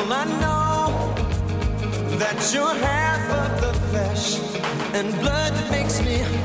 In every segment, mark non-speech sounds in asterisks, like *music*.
all I know that you're half of the flesh and blood that makes me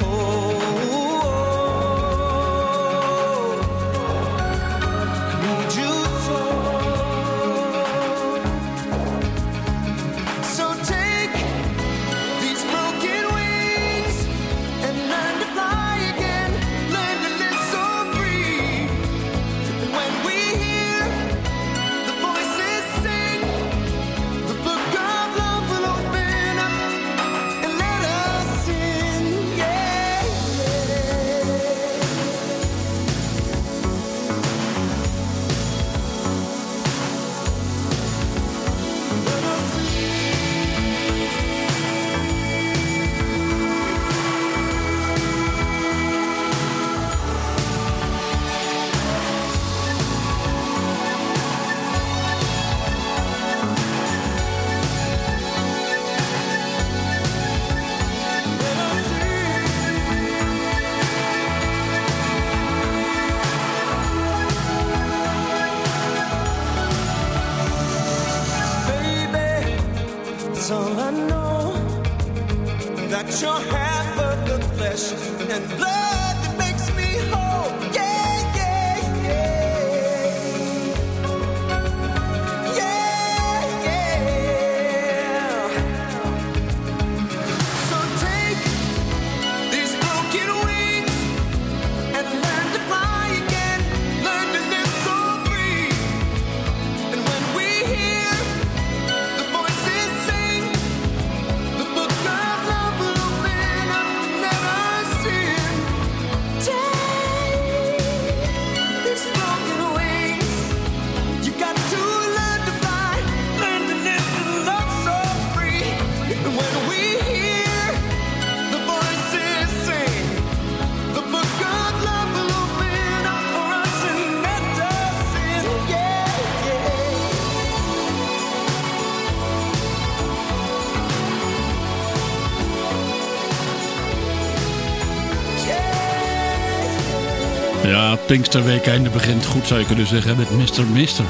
einde begint goed zou je kunnen zeggen met Mr. Mister.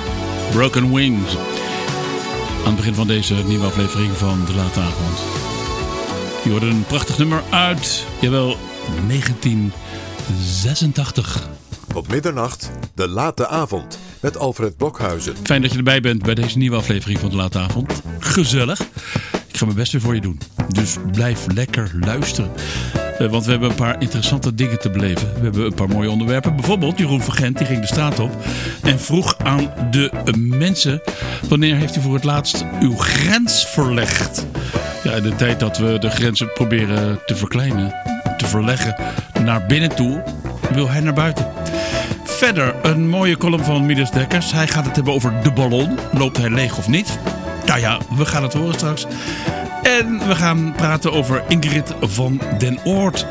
Broken Wings. Aan het begin van deze nieuwe aflevering van De Late Avond. Je hoort een prachtig nummer uit, jawel, 1986. Op middernacht, De Late Avond met Alfred Blokhuizen. Fijn dat je erbij bent bij deze nieuwe aflevering van De Late Avond. Gezellig. Ik ga mijn best weer voor je doen. Dus blijf lekker luisteren. Eh, want we hebben een paar interessante dingen te beleven. We hebben een paar mooie onderwerpen. Bijvoorbeeld Jeroen van Gent, die ging de straat op en vroeg aan de mensen... wanneer heeft u voor het laatst uw grens verlegd? Ja, in de tijd dat we de grenzen proberen te verkleinen, te verleggen naar binnen toe, wil hij naar buiten. Verder een mooie column van Midas Dekkers. Hij gaat het hebben over de ballon. Loopt hij leeg of niet? Nou ja, we gaan het horen straks. En we gaan praten over Ingrid van den Oort.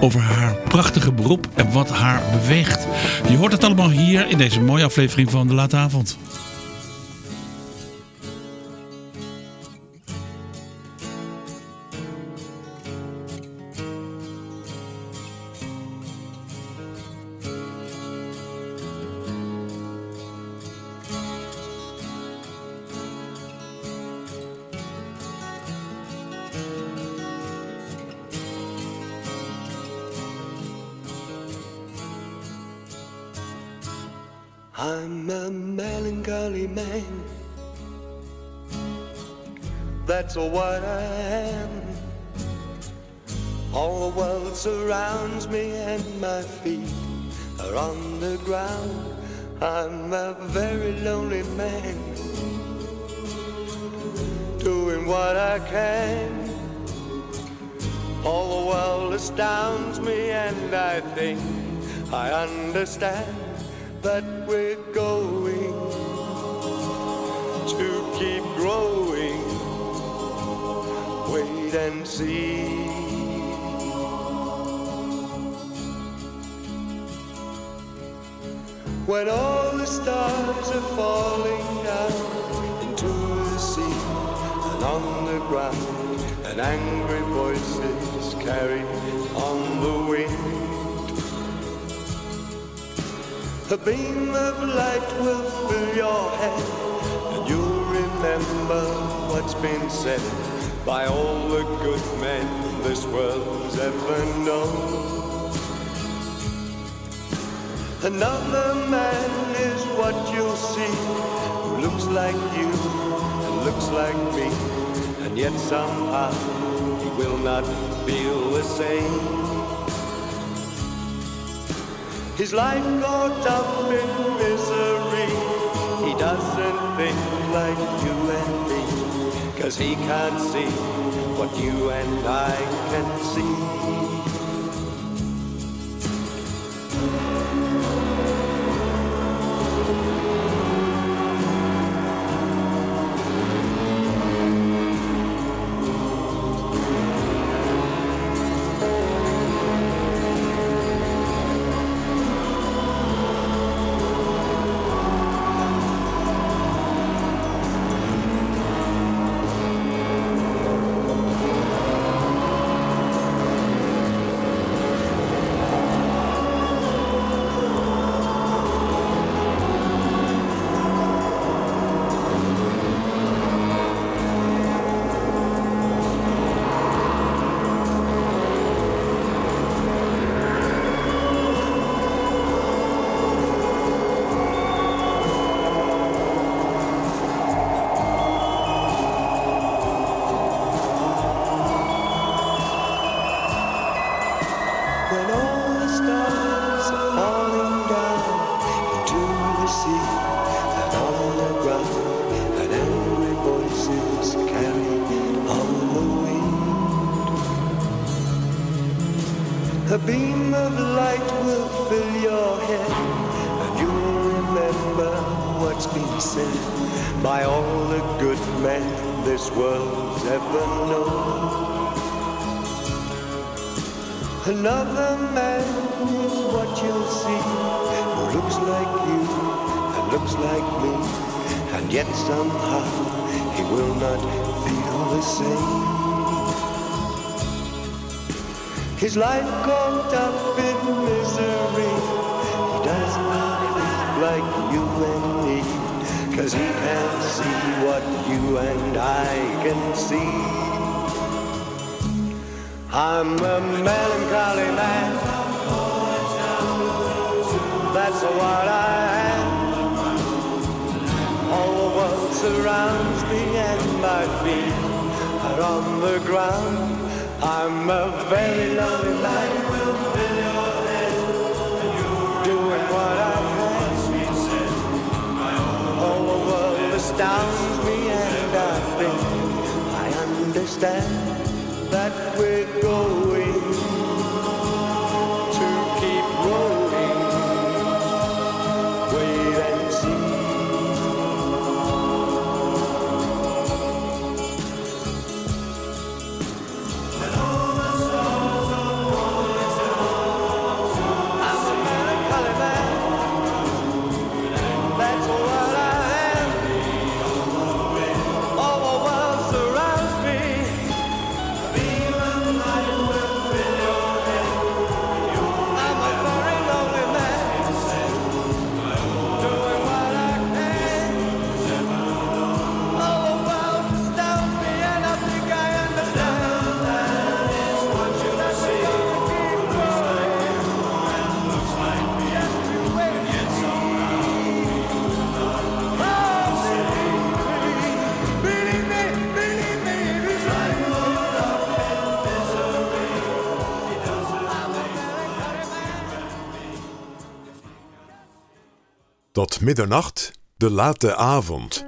Over haar prachtige beroep en wat haar beweegt. Je hoort het allemaal hier in deze mooie aflevering van De Late Avond. I'm a melancholy man. That's what I am. All the world surrounds me and my feet are on the ground. I'm a very lonely man, doing what I can. All the world astounds me, and I think I understand that we're going to keep growing. Wait and see. When all the stars are falling down into the sea and on the ground, and angry voices carry on the A beam of light will fill your head, and you'll remember what's been said by all the good men this world's ever known. Another man is what you'll see, who looks like you and looks like me, and yet somehow he will not feel the same. His life caught up in misery, he doesn't think like you and me, cause he can't see what you and I can see. His life caught up in misery. He does not think like you and me. Cause he can't see what you and I can see. I'm a melancholy man. That's what I am. All the world surrounds my feet are on the ground. I'm a very lonely man. Doing what I. All the world astounds me, and I think I understand Tot middernacht, de late avond.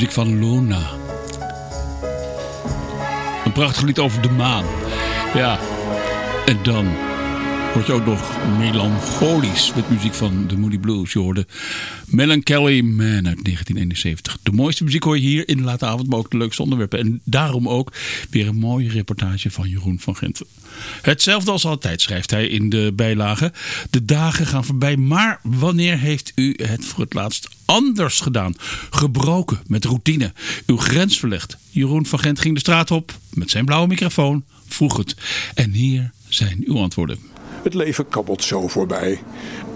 Muziek van Luna. Een prachtig lied over de maan. Ja, en dan word je ook nog melancholisch met muziek van de Moody Blues. Je hoorde Melancholy Man uit 1971. De mooiste muziek hoor je hier in de late avond, maar ook de leukste onderwerpen. En daarom ook weer een mooie reportage van Jeroen van Genten. Hetzelfde als altijd schrijft hij in de bijlage. De dagen gaan voorbij, maar wanneer heeft u het voor het laatst anders gedaan? Gebroken met routine, uw grens verlegd. Jeroen van Gent ging de straat op met zijn blauwe microfoon, vroeg het. En hier zijn uw antwoorden. Het leven kabbelt zo voorbij.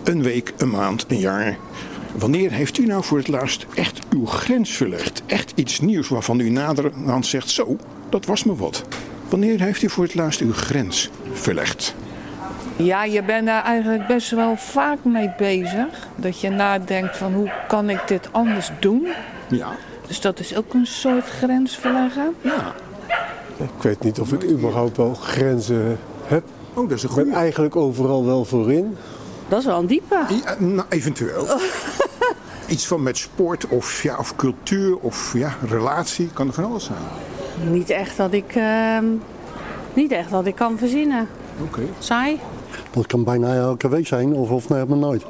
Een week, een maand, een jaar. Wanneer heeft u nou voor het laatst echt uw grens verlegd? Echt iets nieuws waarvan u naderhand zegt: Zo, dat was me wat. Wanneer heeft u voor het laatst uw grens verlegd? Ja, je bent daar eigenlijk best wel vaak mee bezig. Dat je nadenkt van hoe kan ik dit anders doen? Ja, Dus dat is ook een soort grens verleggen. ja. Ik weet niet of ik überhaupt wel grenzen heb. Oh, dat is een Ik ben goede. eigenlijk overal wel voorin. Dat is wel een diepe. Ja, nou, eventueel. *laughs* Iets van met sport of, ja, of cultuur of ja, relatie. Kan er van alles zijn. Niet echt dat ik, ehm, niet echt dat ik kan verzinnen. Oké. Saai? Dat kan bijna elke week zijn of, of nee, maar nooit.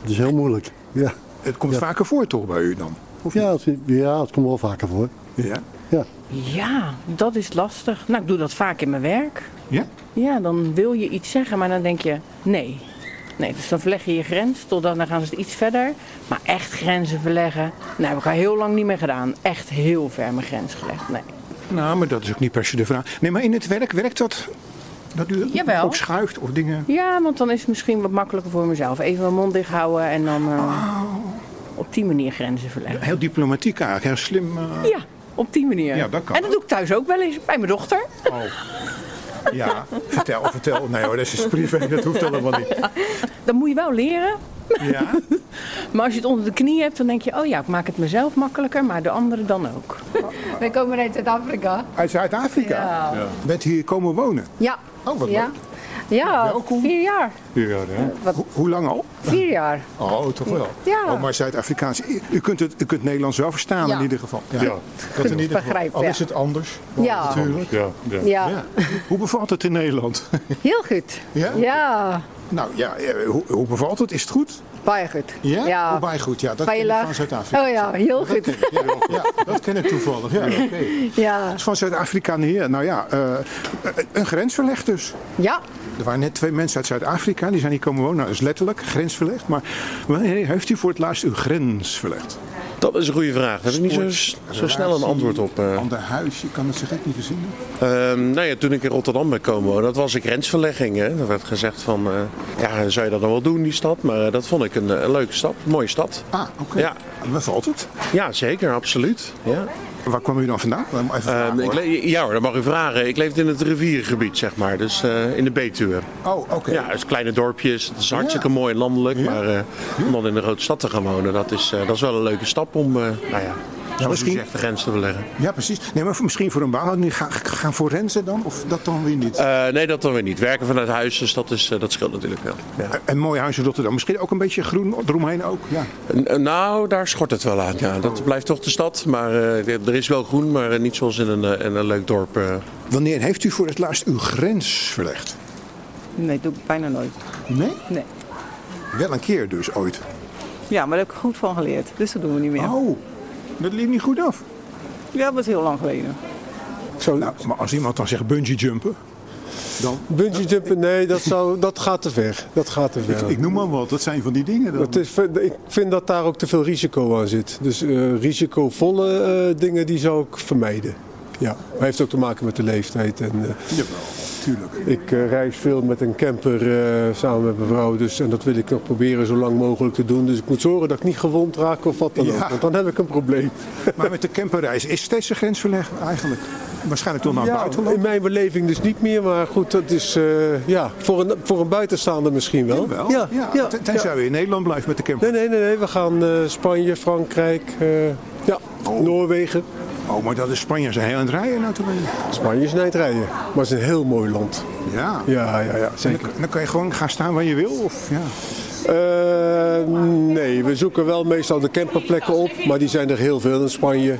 Het is heel moeilijk. Ja, Het komt vaker voor toch bij u dan? Of ja, het, ja, het komt wel vaker voor. Ja. Ja. Ja, dat is lastig. Nou, ik doe dat vaak in mijn werk. Ja? Ja, dan wil je iets zeggen, maar dan denk je nee. Nee, dus dan verleg je je grens, totdat dan gaan ze het iets verder. Maar echt grenzen verleggen, nou heb ik al heel lang niet meer gedaan. Echt heel ver mijn grens gelegd, nee. Nou, maar dat is ook niet per se de vraag. Nee, maar in het werk werkt dat? Dat u Jawel. ook schuift of dingen? Ja, want dan is het misschien wat makkelijker voor mezelf. Even mijn mond dicht houden en dan eh, Oh. op die manier grenzen verleggen. Heel diplomatiek eigenlijk, heel slim. eh, Ja, op die manier. Ja, dat kan en dat doe ik thuis ook wel eens, bij mijn dochter. Ja, vertel, vertel. Nee hoor, dat is privé, dat hoeft allemaal niet. *laughs* Dat moet je wel leren. Ja? *laughs* Maar als je het onder de knie hebt, dan denk je... oh ja, ik maak het mezelf makkelijker, maar de anderen dan ook. *laughs* Wij komen uit Zuid-Afrika. Uit Zuid-Afrika? Ja. Bent hier komen wonen? Ja. Oh, wat ja. leuk. Ja, Welkom. vier jaar. Ja, hè? Ho- hoe lang al? Vier jaar. Oh, toch wel. Ja. Oh, maar Zuid-Afrikaans. U kunt het u kunt Nederlands wel verstaan Ja. in ieder geval. Ja, dat in ieder geval. begrijpen, Al ja. is het anders. Ja. Natuurlijk. Ja, ja. Ja. Ja. Hoe bevalt het in Nederland? Heel goed. Ja? Ja, Nou ja, eh, hoe, hoe bevalt het? Is het goed? baie goed. Ja? Ja. Bij goed? Ja, dat ken ik Veilig. van Zuid-Afrika. Oh ja, heel Dat goed. ken ik, *laughs* ja, ja, dat ken ik toevallig. Ja, *laughs* oké. Ja. Dus van Zuid-Afrika naar hier. Nou ja, eh, een grens verlegd dus. Ja. Er waren net twee mensen uit Zuid-Afrika, die zijn hier komen wonen. Nou, dat is letterlijk grens verlegd. Maar wanneer heeft u voor het laatst uw grens verlegd? Dat is een goede vraag. Daar heb ik niet zo, zo snel een antwoord op. eh. Ander huis, je kan het zich echt niet verzinnen. Ehm, nou ja, toen ik in Rotterdam ben komen dat was een grensverlegging. Hè. Er werd gezegd van, eh, ja, zou je dat dan wel doen, die stad? Maar dat vond ik een, eh, een leuke stad, een mooie stad. Ah, oké. Ja. Bevalt het? Ja, zeker, absoluut. Ja. Waar kwam u dan vandaan? Even Ehm, ik hoor. le- ja hoor, dat mag u vragen. Ik leefde in het riviergebied, zeg maar. Dus eh, in de Betuwe. Oh, oké. Ja, het is kleine dorpjes. Het is hartstikke mooi en landelijk. Maar eh, om dan in een grote stad te gaan wonen, dat is, eh, dat is wel een leuke stap om, nou ja, zoals misschien- u zegt, de grens te verleggen. Ja, precies. Nee, maar misschien voor een baan. Nu Gaan, gaan voor renzen dan? Of dat dan weer niet? Eh, nee, dat dan weer niet. Werken vanuit huis, dus dat, is, eh, dat scheelt natuurlijk wel. Ja. Een mooi huis in Rotterdam. Misschien ook een beetje groen eromheen ook. Ja. N- Nou, daar schort het wel aan. Ja, dat blijft toch de stad. Maar eh, er is wel groen, maar eh, niet zoals in een, eh, in een leuk dorp. eh. Wanneer heeft u voor het laatst uw grens verlegd? Nee, dat doe ik bijna nooit. Nee? Nee. Wel een keer dus ooit. Ja, maar daar heb ik goed van geleerd. Dus dat doen we niet meer. Oh, dat liep niet goed af. Ja, dat is heel lang geleden. Zo, Nou, maar als iemand dan zegt bungee jumpen, dan... bungee jumpen, nee, dat, zou, dat gaat te ver. Dat gaat te ver. Ik noem maar wat, dat zijn van die dingen dan. Het is, ik vind dat daar ook te veel risico aan zit. Dus eh, risicovolle eh, dingen die zou ik vermijden. Ja, maar heeft ook te maken met de leeftijd. En, eh, Jawel, ik eh, reis veel met een camper eh, samen met mijn vrouw. Dus, en dat wil ik nog proberen zo lang mogelijk te doen. Dus ik moet zorgen dat ik niet gewond raak of wat dan Ja. ook. Want dan heb ik een probleem. *laughs* Maar met de camperreis is steeds een grens verlegd eigenlijk. Waarschijnlijk toch naar Ja, buitenland. in mijn beleving dus niet meer. Maar goed, dat is eh, ja, voor, een, voor een buitenstaander misschien wel. Wel? Ja, ja, ten- Tenzij in Nederland blijft met de camper. Nee, nee, nee, nee. We gaan Spanje, Frankrijk, ja, Noorwegen. Oh, maar dat is Spanje zijn heel aan het rijden natuurlijk. Spanje is niet rijden, maar het is een heel mooi land. Ja. Ja, ja, ja, zeker. dan, dan kan je gewoon gaan staan waar je wil? Of, ja. Eh, nee, we zoeken wel meestal de camperplekken op, maar die zijn er heel veel in Spanje.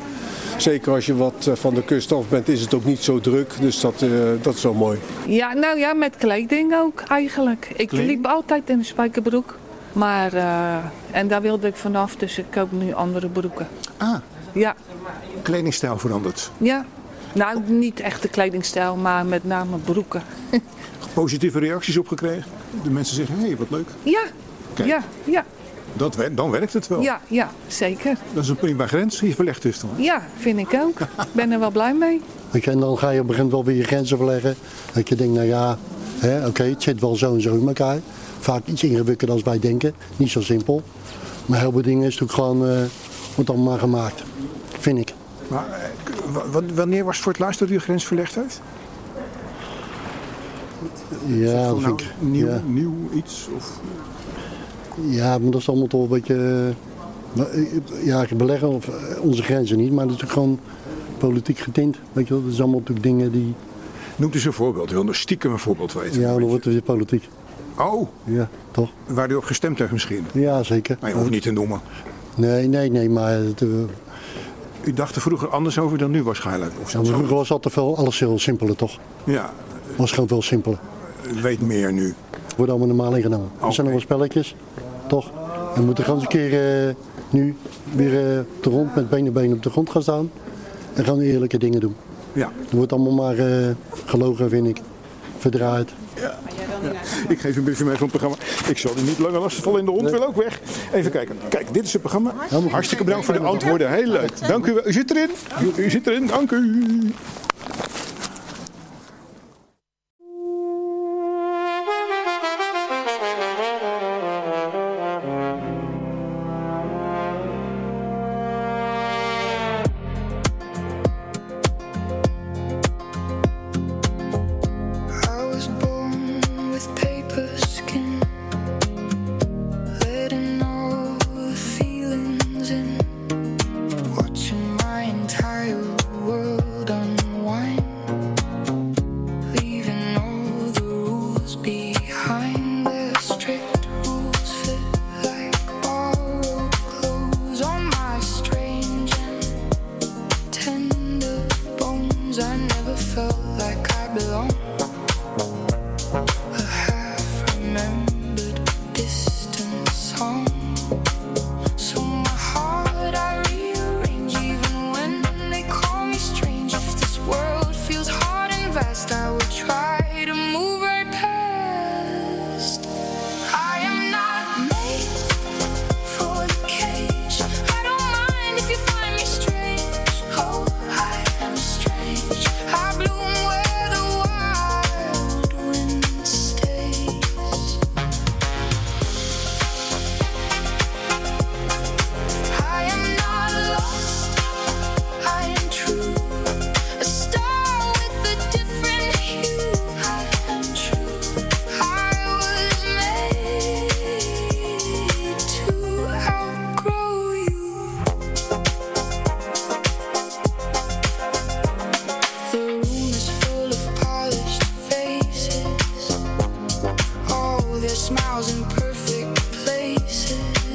Zeker als je wat eh, van de kust af bent, is het ook niet zo druk. Dus dat, eh, dat is wel mooi. Ja, nou ja, met kleding ook eigenlijk. Ik liep altijd in een spijkerbroek. Maar, eh, en daar wilde ik vanaf, dus ik koop nu andere broeken. Ah, Ja, kledingstijl veranderd. ja. Nou, niet echt de kledingstijl, maar met name broeken. *laughs* Positieve reacties op gekregen. De mensen zeggen, hé, hey, wat leuk. Ja, Kijk. ja, ja, Dat, dan werkt het wel. ja, ja, zeker. Dat is een prima grens die verlegd is dan. Ja, vind ik ook. Ik *laughs* ben er wel blij mee. Weet je, en dan ga je op een gegeven moment wel weer je grenzen verleggen. Dat je denkt, nou ja, hè, oké, het zit wel zo en zo in elkaar. Vaak iets ingewikkelder als wij denken. Niet zo simpel. Maar heel veel dingen is natuurlijk gewoon, eh wordt allemaal maar gemaakt. Vind ik. Maar eh, wanneer was het voor het laatst dat u grens verlegd heeft? Ja, nou nieuw, nieuw iets? Of? Ja, maar dat is allemaal toch een beetje... Eh, eh, ja, ik beleggen of onze grenzen niet, maar dat is gewoon politiek getint. Weet je wel, dat is allemaal natuurlijk dingen die... Noemt u een voorbeeld, u wil stiekem een voorbeeld weten. Ja, dan wordt het weer politiek. Oh! Ja, toch? Waar u op gestemd hebt, misschien? Ja, zeker. Maar je hoeft niet te noemen. Nee, nee, nee, maar u dacht er vroeger anders over dan nu waarschijnlijk? Vroeger was altijd veel, alles heel simpeler toch? Ja. Was gewoon veel simpeler. U weet meer nu? Wordt allemaal normaal ingenomen. Er zijn allemaal spelletjes, toch? En we moeten gewoon eens een keer eh, nu weer uh, op de met benen op de grond gaan staan. En gaan eerlijke dingen doen. Ja. Er wordt allemaal maar eh, gelogen, vind ik. Verdraaid. Ja. Ik geef een beetje mee van het programma. Ik zal die niet langer lastigvallen in de hond. Wil ook weg. Even kijken. Kijk, dit is het programma. Hartstikke bedankt voor de antwoorden. Heel leuk. Dank u wel. U zit erin. U zit erin. Dank u.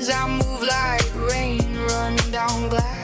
I move like rain running down glass.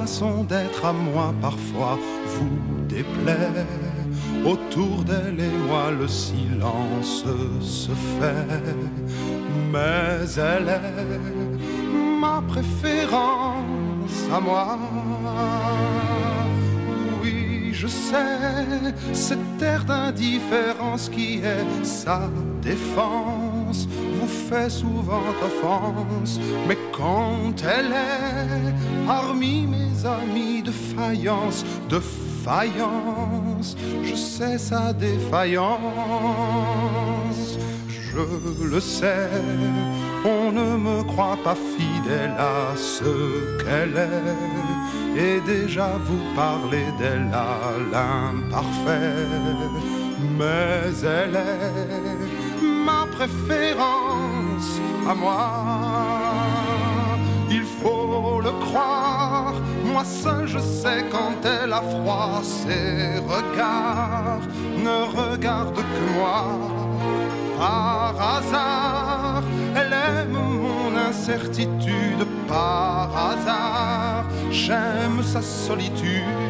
Façon d'être à moi parfois vous déplaît. Autour d'elle et moi le silence se fait, mais elle est ma préférence à moi. Oui, je sais, cette air d'indifférence qui est sa défense vous fait souvent offense, mais quand elle est parmi mes amis de faïence, de faïence, je sais sa défaillance, je le sais, on ne me croit pas fidèle à ce qu'elle est, et déjà vous parlez d'elle à l'imparfait, mais elle est ma préférence à moi. Il faut le croire, moi seul je sais quand elle a froid, ses regards ne regardent que moi. Par hasard, elle aime mon incertitude, par hasard, j'aime sa solitude.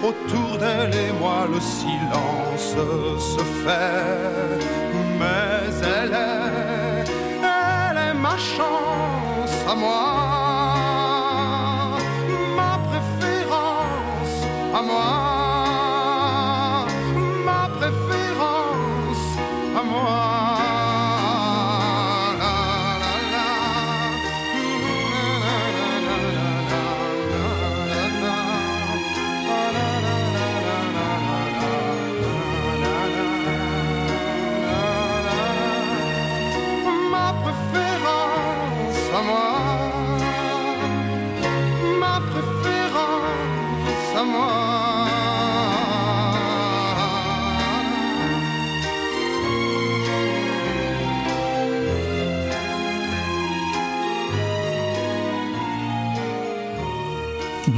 Autour d'elle et moi le silence se fait, mais elle est, elle est ma chance à moi,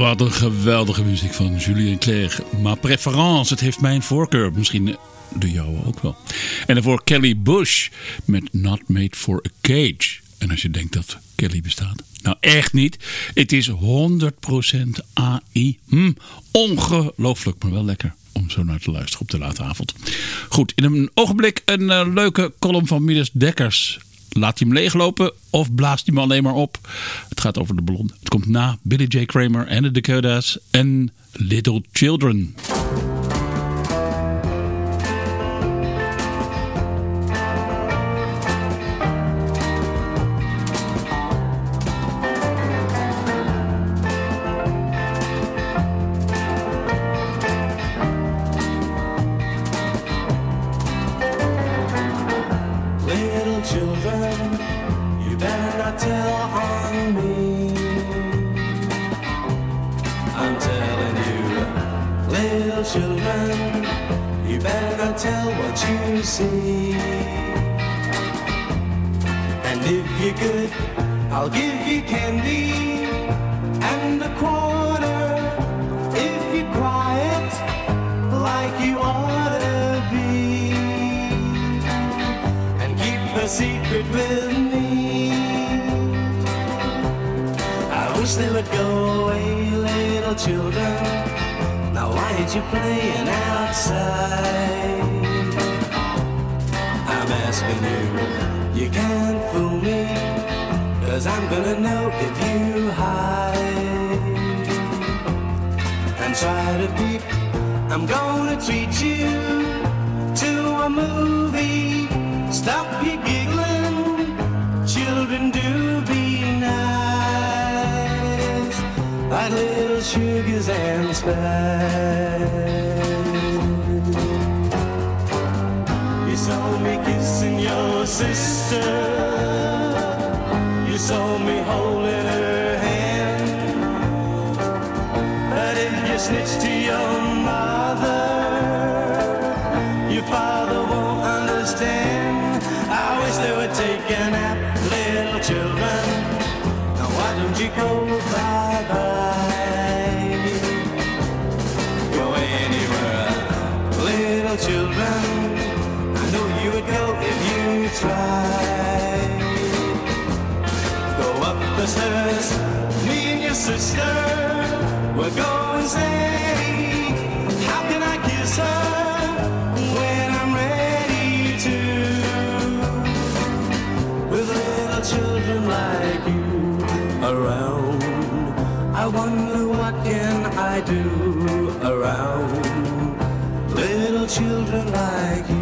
Wat een geweldige muziek van Julien Clerc. Ma préférence, het heeft mijn voorkeur. Misschien de jouwe ook wel. En daarvoor Kelly Bush met Not Made for a Cage. En als je denkt dat Kelly bestaat. Nou, echt niet. Het is 100% AI. Hm, ongelooflijk, maar wel lekker om zo naar te luisteren op de late avond. Goed, in een ogenblik een eh, leuke column van Midas Dekkers. Laat hem leeglopen of blaast hij hem alleen maar op? Het gaat over de ballon. Het komt na Billy J. Kramer en de Dakotas en Little Children. You ought to be and keep the secret with me. I wish they would go away, little children. Now why ain't you playing outside? I'm asking you, you can't fool me, cause I'm gonna know if you hide. And try to peep, I'm gonna treat you to a movie Stop your giggling, children, do be nice, like little sugars and spice. You saw me kissing your sister. You saw me holding sister. We'll go and say, How can I kiss her when I'm ready to? With little children like you around, I wonder what can I do around little children like you.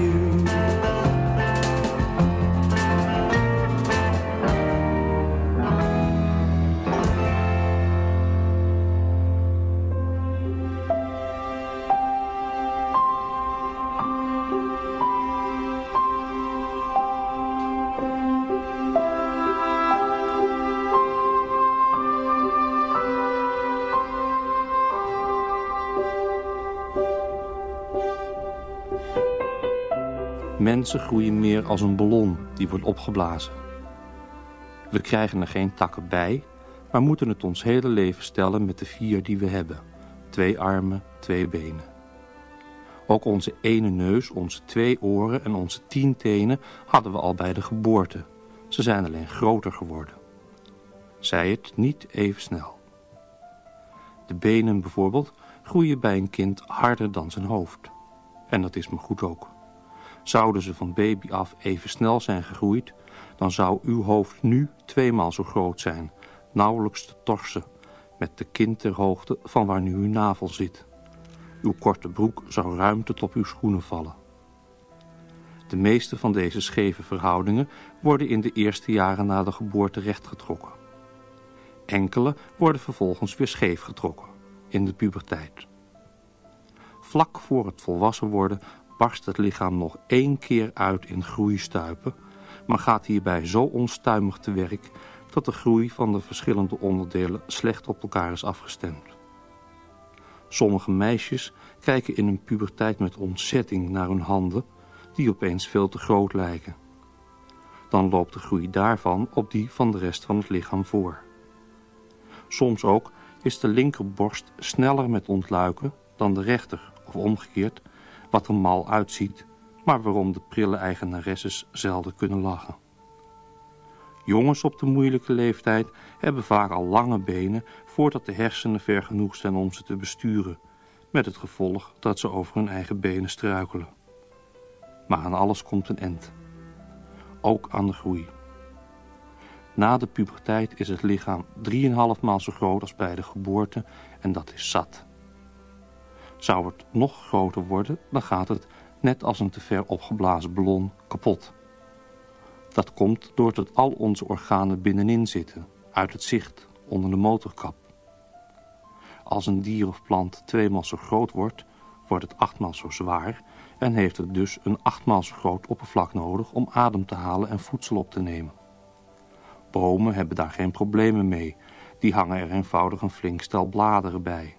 Mensen groeien meer als een ballon die wordt opgeblazen. We krijgen er geen takken bij, maar moeten het ons hele leven stellen met de vier die we hebben. Twee armen, twee benen. Ook onze ene neus, onze twee oren en onze tien tenen hadden we al bij de geboorte. Ze zijn alleen groter geworden. Zij het niet even snel. De benen bijvoorbeeld groeien bij een kind harder dan zijn hoofd. En dat is me goed ook. Zouden ze van baby af even snel zijn gegroeid, dan zou uw hoofd nu tweemaal zo groot zijn, nauwelijks te torsen, met de kin ter hoogte van waar nu uw navel zit. Uw korte broek zou ruim tot uw schoenen vallen. De meeste van deze scheve verhoudingen worden in de eerste jaren na de geboorte rechtgetrokken. Enkele worden vervolgens weer scheef getrokken, in de puberteit. Vlak voor het volwassen worden barst het lichaam nog één keer uit in groeistuipen, maar gaat hierbij zo onstuimig te werk dat de groei van de verschillende onderdelen slecht op elkaar is afgestemd. Sommige meisjes kijken in hun puberteit met ontzetting naar hun handen, die opeens veel te groot lijken. Dan loopt de groei daarvan op die van de rest van het lichaam voor. Soms ook is de linkerborst sneller met ontluiken dan de rechter, of omgekeerd, wat er mal uitziet, maar waarom de prille eigenaresses zelden kunnen lachen. Jongens op de moeilijke leeftijd hebben vaak al lange benen voordat de hersenen ver genoeg zijn om ze te besturen, met het gevolg dat ze over hun eigen benen struikelen. Maar aan alles komt een end. Ook aan de groei. Na de puberteit is het lichaam 3,5 maal zo groot als bij de geboorte en dat is zat. Zou het nog groter worden, dan gaat het, net als een te ver opgeblazen ballon, kapot. Dat komt doordat al onze organen binnenin zitten, uit het zicht, onder de motorkap. Als een dier of plant tweemaal zo groot wordt, wordt het achtmaal zo zwaar en heeft het dus een achtmaal zo groot oppervlak nodig om adem te halen en voedsel op te nemen. Bomen hebben daar geen problemen mee, die hangen er eenvoudig een flink stel bladeren bij.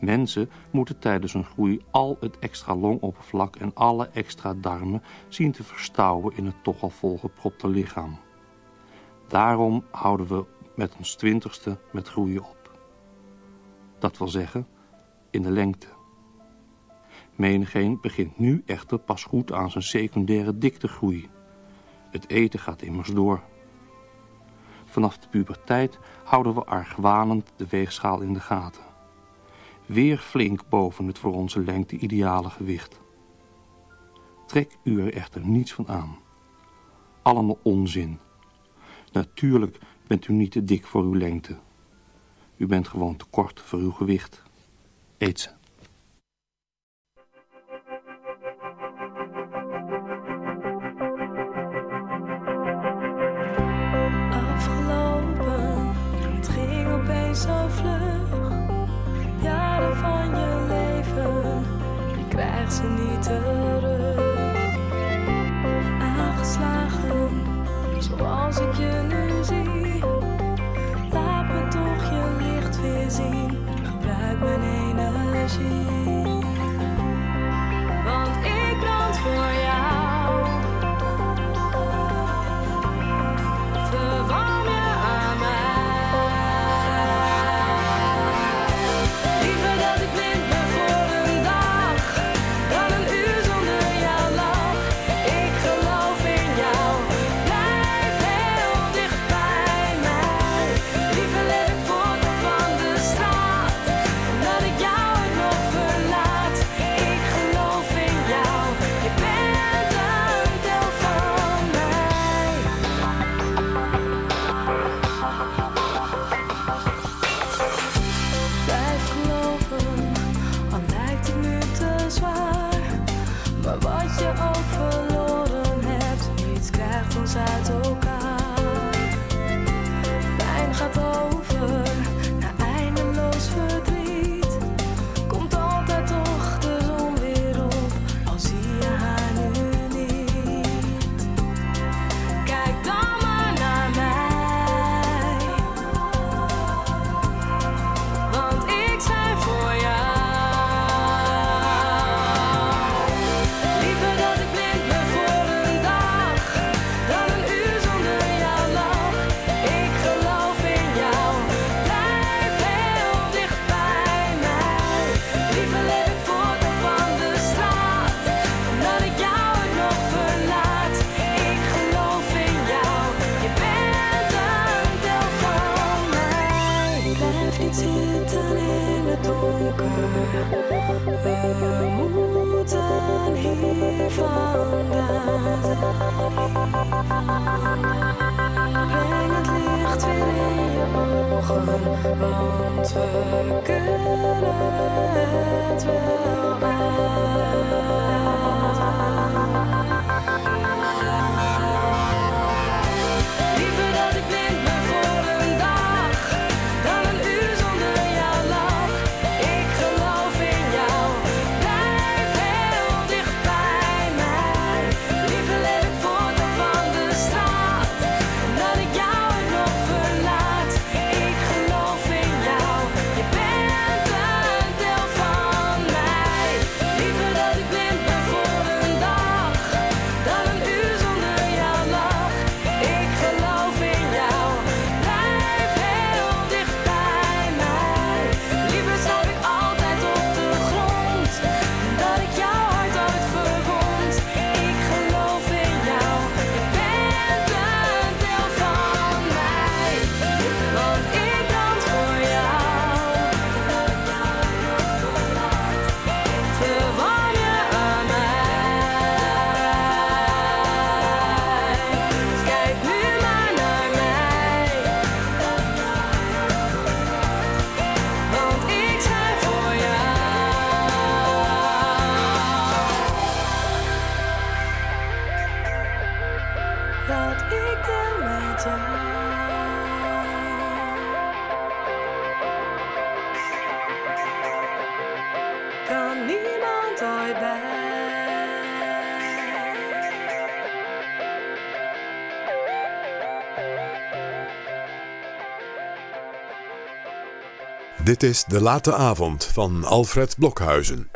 Mensen moeten tijdens hun groei al het extra longoppervlak en alle extra darmen zien te verstouwen in het toch al volgepropte lichaam. Daarom houden we met ons twintigste met groeien op. Dat wil zeggen, in de lengte. Menigeen begint nu echter pas goed aan zijn secundaire diktegroei. Het eten gaat immers door. Vanaf de puberteit houden we argwanend de weegschaal in de gaten. Weer flink boven het voor onze lengte ideale gewicht. Trek u er echter niets van aan. Allemaal onzin. Natuurlijk bent u niet te dik voor uw lengte. U bent gewoon te kort voor uw gewicht. Eet ze. Dit is De Late Avond van Alfred Blokhuizen.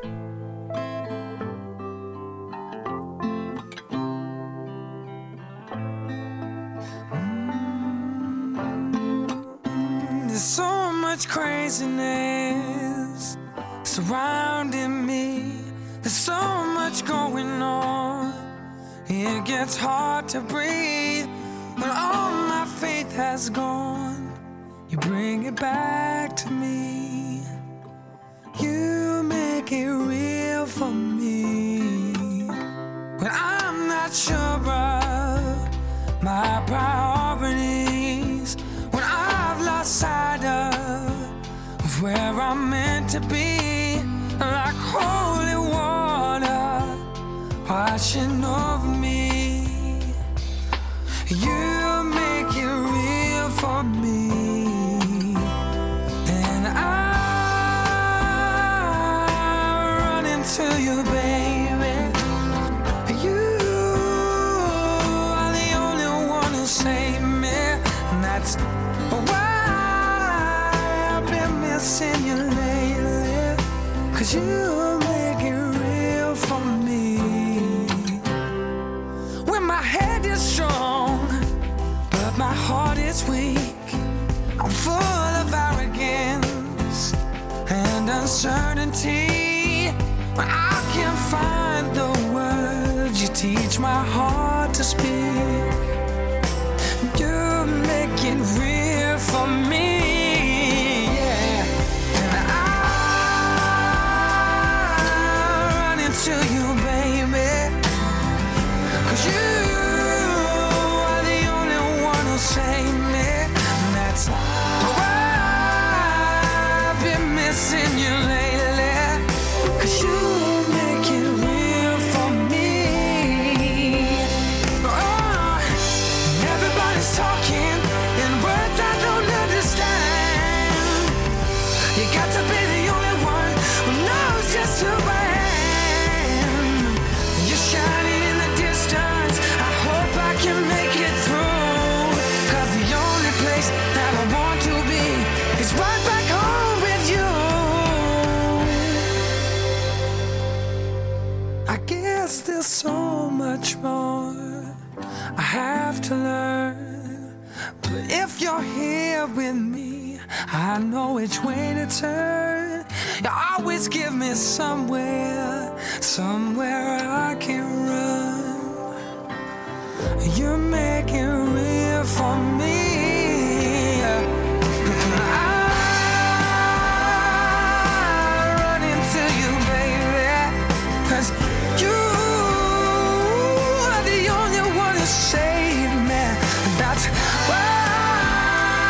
you.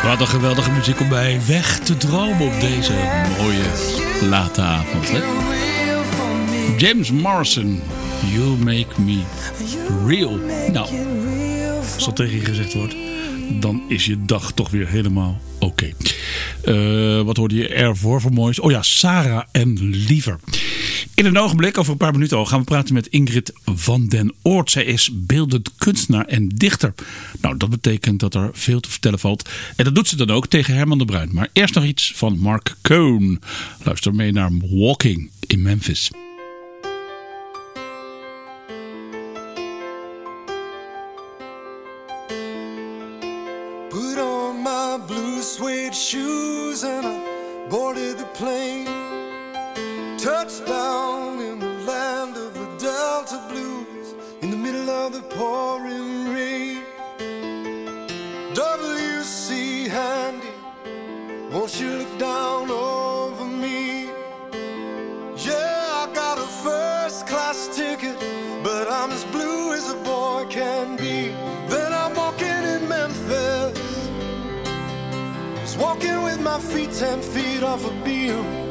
Wat een geweldige muziek om bij weg te dromen op deze mooie late avond. Hè? James Morrison, You Make Me Real. Nou, als dat tegen je gezegd wordt, dan is je dag toch weer helemaal oké. Eh, wat hoorde je ervoor voor moois? Oh ja, Sarah en Liever. In een ogenblik, over een paar minuten al, gaan we praten met Ingrid van den Oort. Zij is beeldend kunstenaar en dichter. Nou, dat betekent dat er veel te vertellen valt. En dat doet ze dan ook tegen Herman de Bruin. Maar eerst nog iets van Mark Cohn. Luister mee naar Walking in Memphis. Put on my blue suede shoes and I the plane. Touchdown in the land of the Delta Blues in the middle of the pouring rain. W.C. Handy, won't you look down over me? Yeah, I got a first class ticket, but I'm as blue as a boy can be. Then I'm walking in Memphis. Was walking with my feet ten feet off a beam.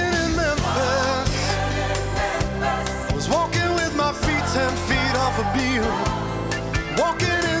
with my feet ten feet off a beam. Walking in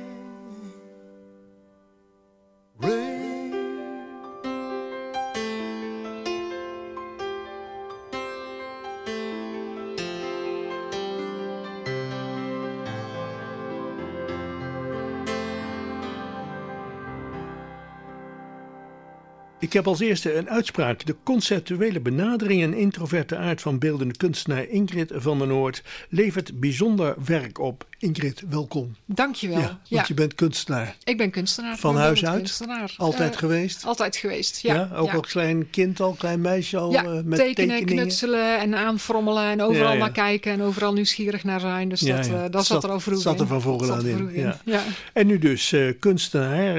Ik heb als eerste een uitspraak. De conceptuele benadering en introverte aard van beeldende kunstenaar Ingrid van der Noord levert bijzonder werk op. Ingrid, welkom. Dankjewel. Ja, want Ja. je bent kunstenaar. Ik ben kunstenaar. Van huis uit? kunstenaar. Altijd Eh, geweest? Altijd geweest, ja. ook ja. als klein kind al, klein meisje al Ja, eh, met tekenen, tekeningen? knutselen en aanfrommelen en overal naar kijken en overal nieuwsgierig naar zijn. Dus dat, eh, dat zat, er al vroeg zat in. er van voren Zat aan in. Ja. Ja. En nu dus kunstenaar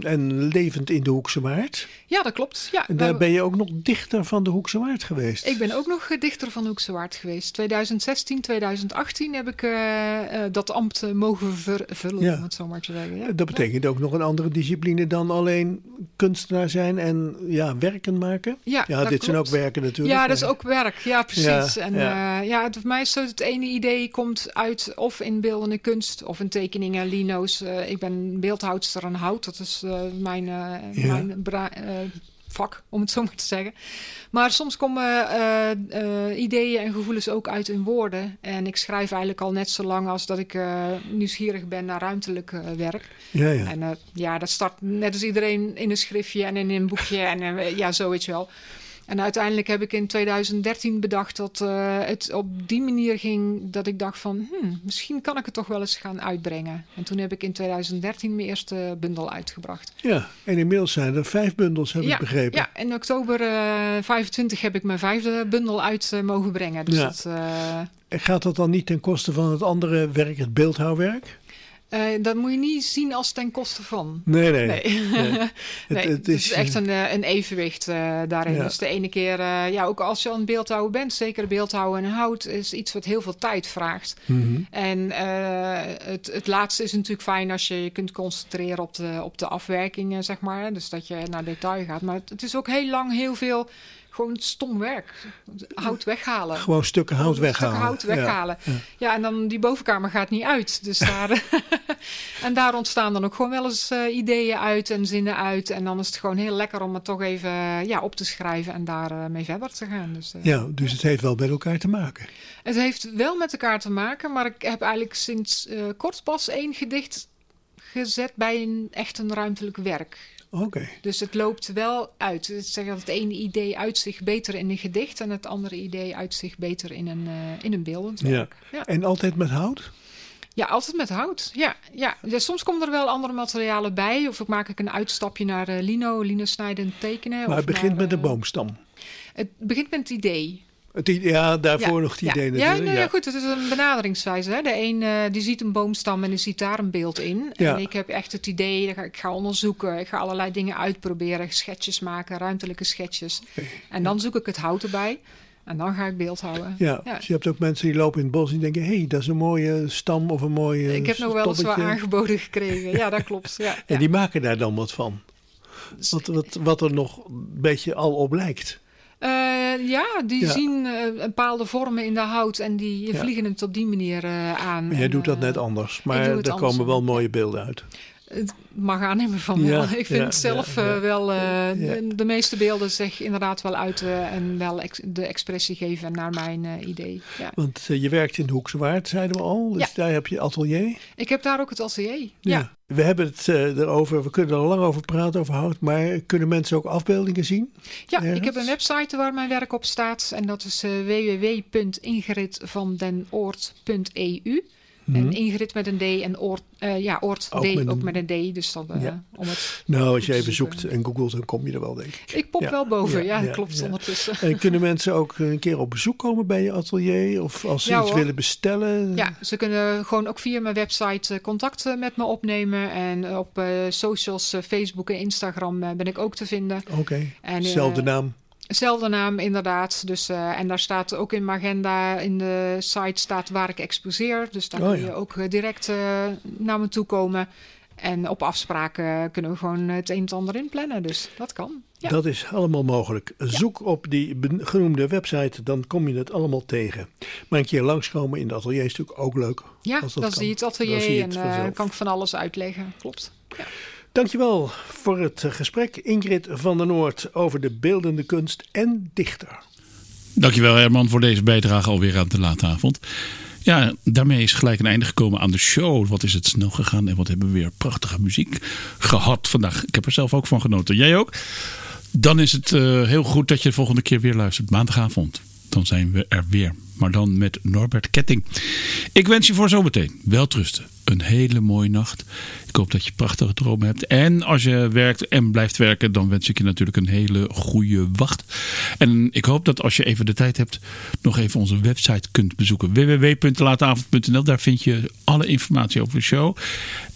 en levend in de Hoekse Waard. Ja, dat klopt. Ja, En daar Nou, ben je ook nog dichter van de Hoekse Waard geweest. Ik ben ook nog eh, dichter van Hoekse Waard geweest. 2016, 2018 heb ik eh, eh, dat ambt mogen vervullen, Ja. om het zo maar te zeggen. Ja. Dat betekent ook nog een andere discipline dan alleen kunstenaar zijn en ja, werken maken. Ja, dit zijn ook werken natuurlijk. Ja, dat is ook werk. Ja, precies. Ja, en ja. het, voor mij is zo het ene idee komt uit of in beeldende kunst of in tekeningen, lino's. Ik ben beeldhoudster aan hout. Dat is mijn, mijn vak, om het zo maar te zeggen. Maar soms komen eh, eh, ideeën en gevoelens ook uit in woorden. En ik schrijf eigenlijk al net zo lang als dat ik eh, nieuwsgierig ben naar ruimtelijk eh, werk. Ja, ja. En eh, ja, dat start net als iedereen in een schriftje en in een boekje. en eh, ja, zo weet je wel. En uiteindelijk heb ik in 2013 bedacht dat eh, het op die manier ging dat ik dacht van hmm, misschien kan ik het toch wel eens gaan uitbrengen. En toen heb ik in 2013 mijn eerste bundel uitgebracht. Ja, en inmiddels zijn er vijf bundels, heb ja, ik begrepen. ja, in oktober eh 25 heb ik mijn vijfde bundel uit eh, mogen brengen. Dus Ja. dat, En gaat dat dan niet ten koste van het andere werk, het beeldhouwwerk? Eh, dat moet je niet zien als ten koste van. Nee, nee. Nee, Nee. *laughs* Nee, Het- het, het is, echt eh, een, eh, een evenwicht daarin. Ja. Dus de ene keer, ja, ook als je aan het beeldhouden bent, zeker beeldhouden en hout, is iets wat heel veel tijd vraagt. Mhm. En het, het laatste is natuurlijk fijn als je je kunt concentreren op de, op de afwerkingen, zeg maar. Dus dat je naar detail gaat. Maar het, het is ook heel lang heel veel gewoon stom werk. Hout weghalen. Gewoon stukken hout Stukken weghalen. hout weghalen. Ja, Ja, ja. en dan die bovenkamer gaat niet uit. Dus *laughs* daar, *laughs* en daar ontstaan dan ook gewoon wel eens eh, ideeën uit en zinnen uit. En dan is het gewoon heel lekker om het toch even ja, op te schrijven en daar eh, mee verder te gaan. Dus, eh, Ja, dus het heeft wel met elkaar te maken. het heeft wel met elkaar te maken, maar ik heb eigenlijk sinds eh, kort pas één gedicht gezet bij een echt een ruimtelijk werk. Oké. Dus het loopt wel uit. Dat het ene idee uit zich beter in een gedicht en het andere idee uit zich beter in een, eh, in een beeldend Ja. werk. Ja. En altijd met hout? Ja, altijd met hout. Ja, ja. ja, soms komen er wel andere materialen bij. Of ik maak ik een uitstapje naar eh, lino, lino snijden en tekenen. Maar het begint naar, met de eh, boomstam. Het begint met het idee. Het, ja, daarvoor nog het ja. idee Ja, nou ja, goed, het is een benaderingswijze. Hè. De een eh, die ziet een boomstam en die ziet daar een beeld in. Ja. En ik heb echt het idee, ik ga- ik ga onderzoeken, ik ga allerlei dingen uitproberen, schetsjes maken, ruimtelijke schetsjes. En dan zoek ik het hout erbij en dan ga ik beeld houden. Ja, dus je hebt ook mensen die lopen in het bos en denken... hé, hey, dat is een mooie stam of een mooie Ik heb nog wel eens wat aangeboden gekregen. Ja, dat klopt. Ja, En ja. die maken daar dan wat van. Wat, wat, wat er nog een beetje al op lijkt. Eh, ja, die Ja. zien eh, bepaalde vormen in de hout en die Ja. vliegen het op die manier eh, aan. Maar jij En, doet dat net anders. Maar er komen wel mooie beelden uit. Het mag aannemen van wel. Ja, ik vind ja, zelf ja, eh, wel... eh, de, de meeste beelden zich inderdaad wel uiten en wel ex- de expressie geven naar mijn eh, idee. Ja. Want eh, je werkt in de Hoekse Waard, zeiden we al. Dus daar heb je atelier. Ik heb daar ook het atelier. Ja. We hebben het eh, erover, we kunnen er lang over praten, over hout. Maar kunnen mensen ook afbeeldingen zien? Ja, ik heb een website waar mijn werk op staat. En dat is eh www.ingridvandenoord.eu. Mhm. En Ingrid met een D en Oort, eh, ja, Oort Ook D met ook een- met een D. Dus dat, eh, Ja. om het... Nou, als je even zoekt en googelt, dan kom je er wel, denk ik. Ik pop Ja, wel boven, ja, dat klopt ondertussen. En kunnen mensen ook een keer op bezoek komen bij je atelier? Of als ze iets hoor. willen bestellen? Ja, ze kunnen gewoon ook via mijn website eh, contact met me opnemen. En op socials, Facebook en Instagram ben ik ook te vinden. Oké, En, eh, zelfde naam. Zelfde naam, inderdaad. Dus, eh, en daar staat ook in mijn agenda, in de site staat waar ik exposeer. Dus daar Oh, kun ja. je ook eh, direct eh, naar me toe komen. En op afspraken kunnen we gewoon het een en het ander inplannen. Dus dat kan. Ja. Dat is allemaal mogelijk. Zoek op die genoemde website, dan kom je het allemaal tegen. Maar een keer langskomen in de atelier is natuurlijk ook leuk. ja, als dan kan. zie je het Dan atelier en kan ik van alles uitleggen. Klopt. Ja. Dankjewel voor het gesprek, Ingrid van der Noord, over de beeldende kunst en dichter. Dankjewel Herman voor deze bijdrage alweer aan de late avond. Ja, daarmee is gelijk een einde gekomen aan de show. Wat is het snel gegaan en wat hebben we weer prachtige muziek gehad vandaag. Ik heb er zelf ook van genoten. Jij ook? Dan is het eh, heel goed dat je de volgende keer weer luistert. Maandagavond. Dan zijn we er weer. Maar dan met Norbert Ketting. Ik wens je voor zometeen wel trusten. Een hele mooie nacht. Ik hoop dat je prachtige dromen hebt. En als je werkt en blijft werken, dan wens ik je natuurlijk een hele goede wacht. En ik hoop dat als je even de tijd hebt, nog even onze website kunt bezoeken. www.laatavond.nl. Daar vind je alle informatie over de show.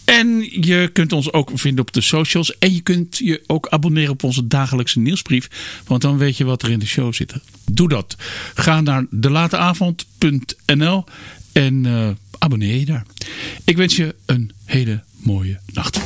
En je kunt ons ook vinden op de socials. En je kunt je ook abonneren op onze dagelijkse nieuwsbrief. Want dan weet je wat er in de show zit. Doe dat. Ga naar delateavond.nl en eh, abonneer je daar. Ik wens je een hele mooie nacht.